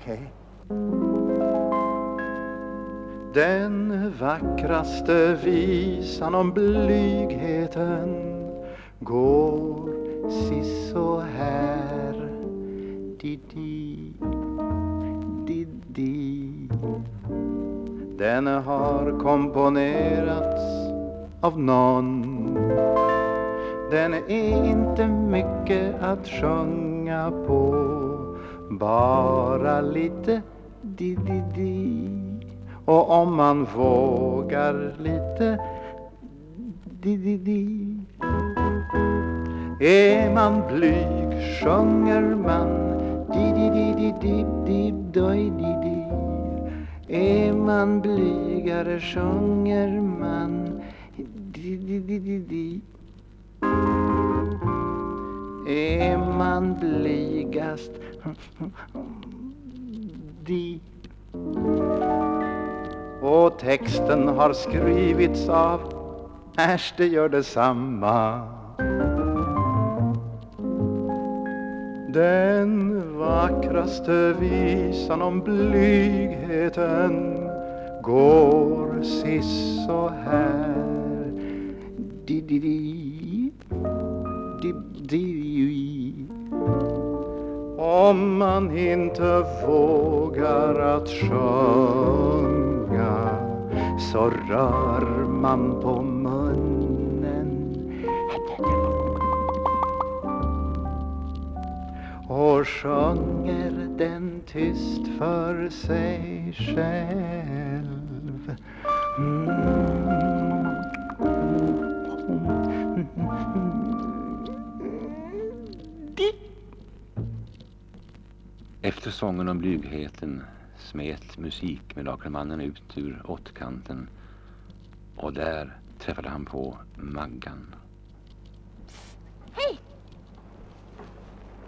Okej. Den vackraste visan om blygheten går si här. Di-di, di-di Den har komponerats av någon. Den är inte mycket att sjunga på. Bara lite di-di-di Och om man vågar lite di-di-di Är man blyg sjunger man di di di di di di di di di Är man blygare sjunger man di-di-di-di-di Är man blyg snyggast. De. och texten har skrivits av Äsch, det gör detsamma Den vackraste visan om blygheten går sist så här Di-di-di, di-di om man inte vågar att sjunga så rör man på munnen och sjunger den tyst för sig själv. Mm. Efter sången om blygheten smet musikmirakelmannen ut ur åttkanten och där träffade han på Maggan. Hej!